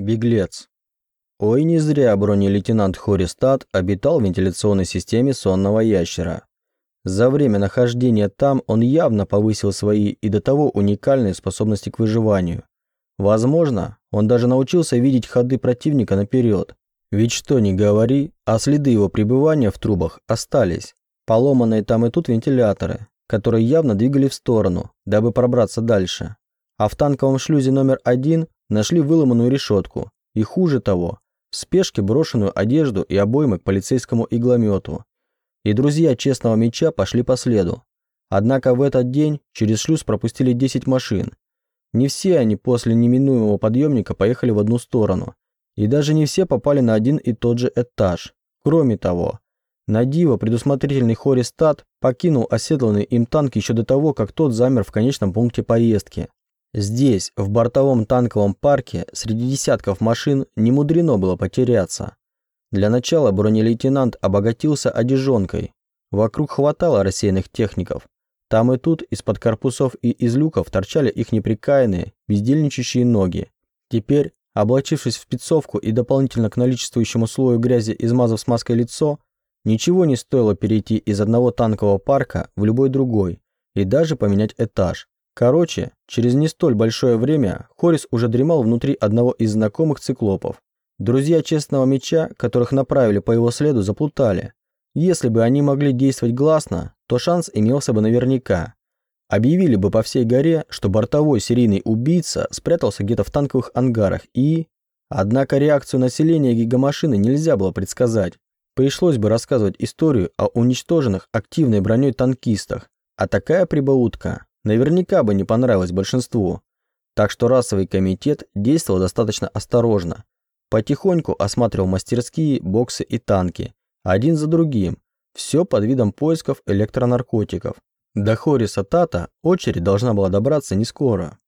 Беглец. Ой, не зря бронелейтенант Хористат обитал в вентиляционной системе сонного ящера. За время нахождения там он явно повысил свои и до того уникальные способности к выживанию. Возможно, он даже научился видеть ходы противника наперед. Ведь что ни говори, а следы его пребывания в трубах остались. Поломанные там и тут вентиляторы, которые явно двигали в сторону, дабы пробраться дальше. А в танковом шлюзе номер один нашли выломанную решетку. И хуже того, в спешке брошенную одежду и обоймы к полицейскому игломету. И друзья честного меча пошли по следу. Однако в этот день через шлюз пропустили 10 машин. Не все они после неминуемого подъемника поехали в одну сторону. И даже не все попали на один и тот же этаж. Кроме того, на диво предусмотрительный Хористат покинул оседланный им танк еще до того, как тот замер в конечном пункте поездки. Здесь, в бортовом танковом парке, среди десятков машин, не мудрено было потеряться. Для начала бронелейтенант обогатился одежонкой. Вокруг хватало рассеянных техников. Там и тут из-под корпусов и из люков торчали их неприкаянные, бездельничающие ноги. Теперь, облачившись в спецовку и дополнительно к наличествующему слою грязи измазав смазкой лицо, ничего не стоило перейти из одного танкового парка в любой другой и даже поменять этаж. Короче, через не столь большое время Хорис уже дремал внутри одного из знакомых циклопов. Друзья Честного Меча, которых направили по его следу, заплутали. Если бы они могли действовать гласно, то шанс имелся бы наверняка. Объявили бы по всей горе, что бортовой серийный убийца спрятался где-то в танковых ангарах и... Однако реакцию населения гигамашины нельзя было предсказать. Пришлось бы рассказывать историю о уничтоженных активной броней танкистах, а такая прибаутка наверняка бы не понравилось большинству. Так что расовый комитет действовал достаточно осторожно. Потихоньку осматривал мастерские, боксы и танки, один за другим, все под видом поисков электронаркотиков. До Хориса Тата очередь должна была добраться не скоро.